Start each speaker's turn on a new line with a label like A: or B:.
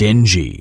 A: dingy